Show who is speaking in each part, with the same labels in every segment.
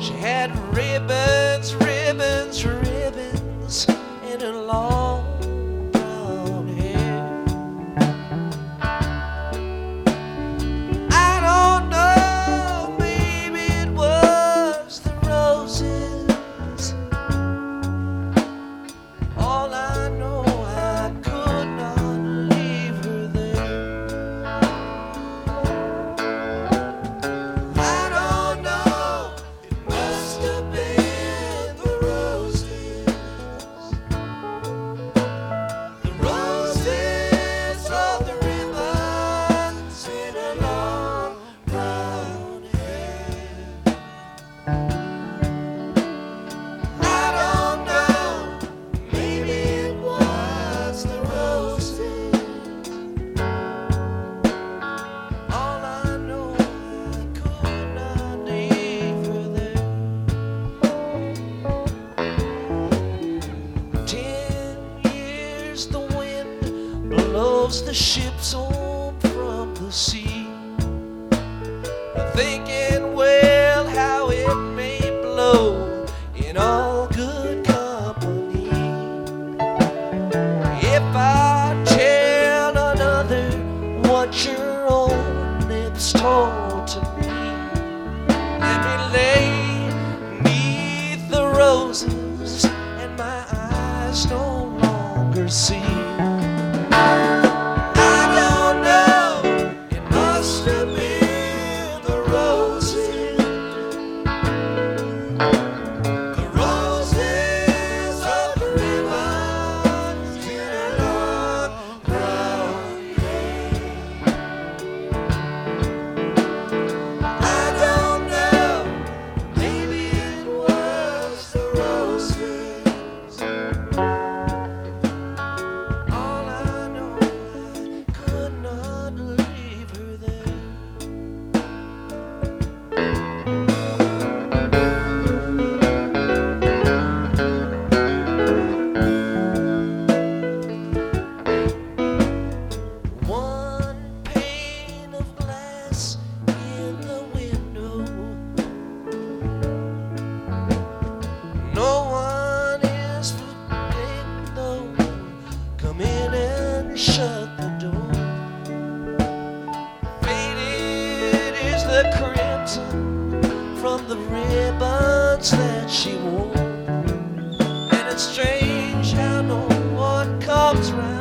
Speaker 1: She had ribbons, ribbons, ribbons in her long loves the ships on prophecy? thinking well how it may blow in all good company. If I tell another what your own lips told. the crimson from the ribbons that she wore. And it's strange how no one comes round.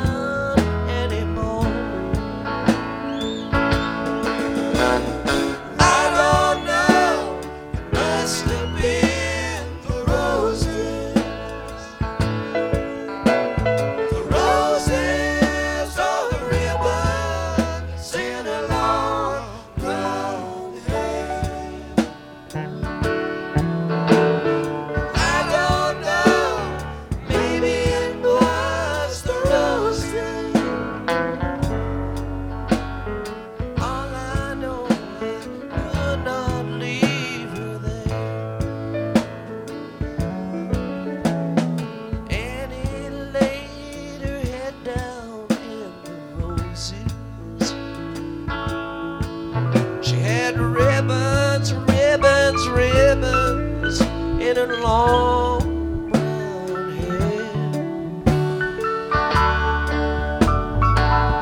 Speaker 1: and long brown hair.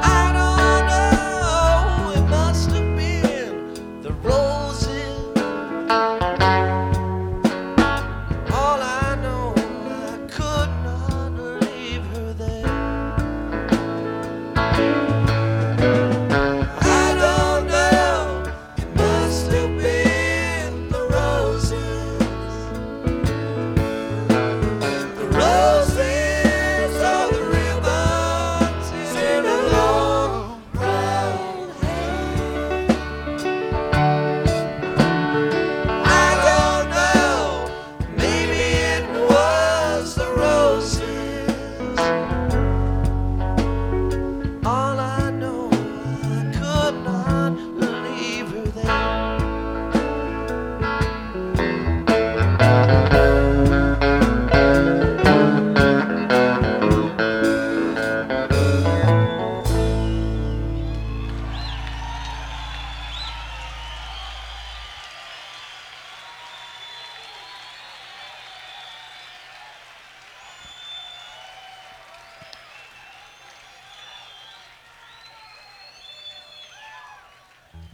Speaker 1: I don't know, it must have been the road.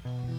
Speaker 1: Mm-hmm.